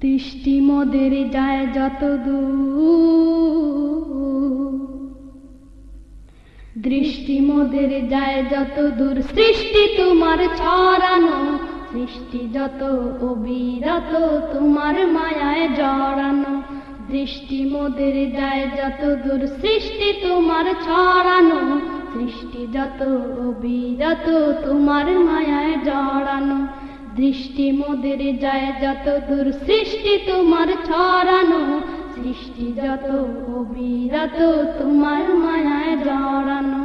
দৃষ্টি মোদের যায় যত দৃষ্টি মোদের যায় যত দূর সৃষ্টি তোমার ছড়ানো, সৃষ্টি যত অবিরত, তোমার মায়ায় জড়ানো। দৃষ্টি মোদের যায় যত দূর সৃষ্টি তোমার ছড়ানো, সৃষ্টি যত অবিরত, তোমার মায়ায় জড়ানো। দৃষ্টি মোদের যায় যত দূর, সৃষ্টি তোমার ছড়ানো, সৃষ্টি যত অবিরত তোমার মায়ায় জড়ানো,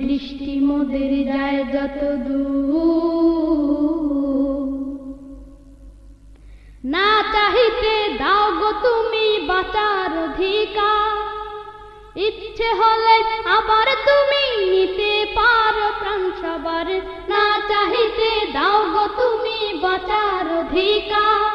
দৃষ্টি মোদের যায় যত দূর। না চাহিতে দাও গো তুমি বাঁচার অধিকার, ইচ্ছে হলে আবার তুমি নিতে পারো প্রাণ সবার। না চাহিতে দাও তুমি বাঁচার অধিকার।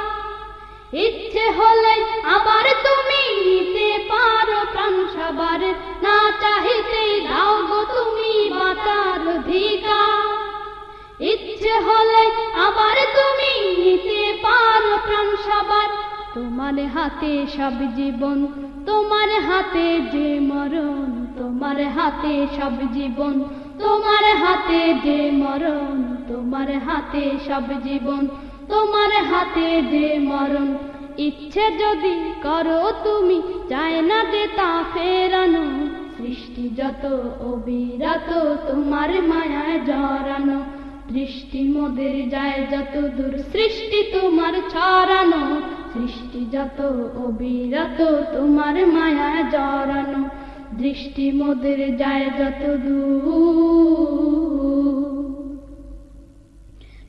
ইচ্ছে হলে আবার তুমি নিতে পারো, প্রাণ সবার না চাহিতে দাও গো তুমি বাঁচার অধিকার। ইচ্ছে হলে আবার তুমি নিতে পারো, প্রাণ সবার। তোমার হাতে সব জীবন, তোমার হাতে যে মরণ, তোমার হাতে সব জীবন, তোমার হাতে যে মরণ। তোমার হাতে সব জীবন, তোমার হাতে যে মরণ। ইচ্ছে যদি করো তুমি, চায় না যে তা ফেরানো। সৃষ্টি যত অবিরত, তোমার মায়ায় জড়ানো। দৃষ্টি মোদের যায় যত দূর, সৃষ্টি তোমার ছড়ানো। সৃষ্টি যত অবিরত, তোমার মায়ায় জড়ানো। দৃষ্টি মোদের যায় যত দূর।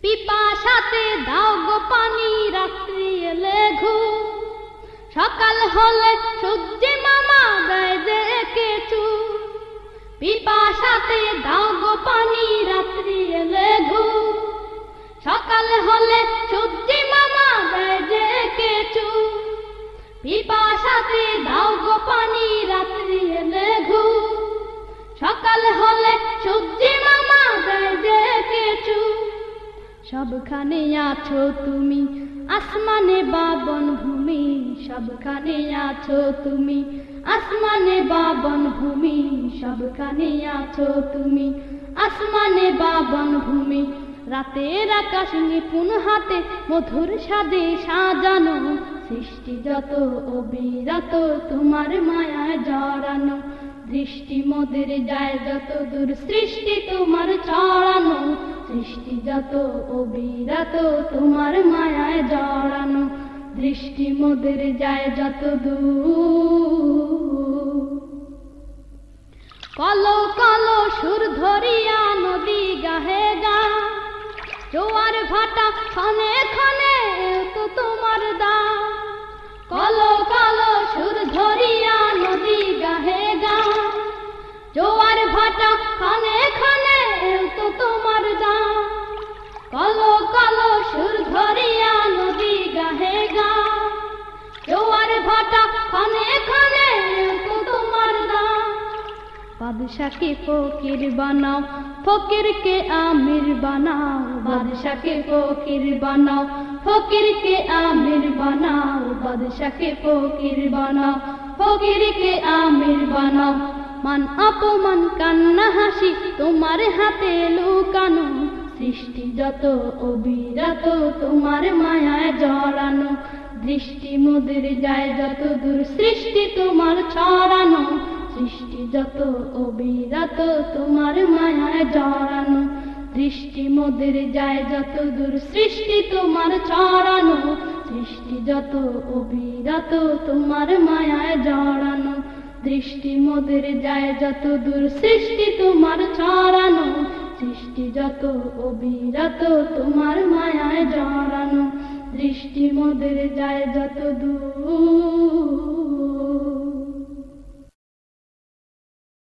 পিপাসাতে দাও গো পানি রাত্রি এলে ঘু সকাল হলে সূর্য মামা দেয় যে কেচু পিপাসাতে দাও গো পানি রাত্রি এলে ঘু সকাল হলে সূর্য মামা দেয় যে কেচু পিপাসাতে দাও গো পানি রাত্রি এলে ঘু সকাল হলে সূর্য মামা দেয় যে কেচু সবখানে আছো তুমি। আসমানে বাবন ভূমি, সবখানে আছো তুমি। আসমানে বাবন ভূমি, সবখানে আছো তুমি। আসমানে বাবন ভূমি, রাতের আকাশ নিপুণ হাতে মধুর সাদে সাজানো। সৃষ্টি যত অবিরত, তোমার মায়ায় জড়ানো। দৃষ্টি মোদের যায় যত দূর, সৃষ্টি তোমার চড়ানো সৃষ্টি যত অবিরত তোমার মায়ায় জড়ানো। দৃষ্টি মোদের যায় যত দূর কলো কলো, সুর ধরিয়া নদী গাহে গা। জোয়ার ভাটা খনে খনে তো তোমার দা। কলো কলো, সুর ধরিয়া নদী গাহে গা। জোয়ার ভাটা খনে খনে তো তোমার দা। কলো কলো সুর ধরিয়া নদী গাহে গা। জোয়ার ভাটা খনে খনে তোমার দা। বাদশাকে ফকির বানাও, ফকিরকে আমির বানাও। বাদশাকে ফকির বানাও, ফকিরকে আমির বানাও। বাদশাকে ফকির বানাও, ফকিরকে আমির বানাও। মান অপমান, কান্না, হাসি তোমার হাতে লুকানো। সৃষ্টি যত অবিরত, তোমার মায়ায় জড়ানো। দৃষ্টি মুদের যায় যত দূর, সৃষ্টি তোমার ছড়ানো। সৃষ্টি যত অবিরত, তোমার মায়ায় জড়ানো। দৃষ্টি মোদের যায় যত দূর, সৃষ্টি তোমার ছড়ানো। সৃষ্টি যত অবিরত, তোমার মায়ায় জড়ানো। দৃষ্টি মোদের যায় যত দূর, সৃষ্টি তোমার ছড়ানো। সৃষ্টি যত অবিরত তোমার মায়ায় জড়ানো দৃষ্টি মোদের যায় যত দূর।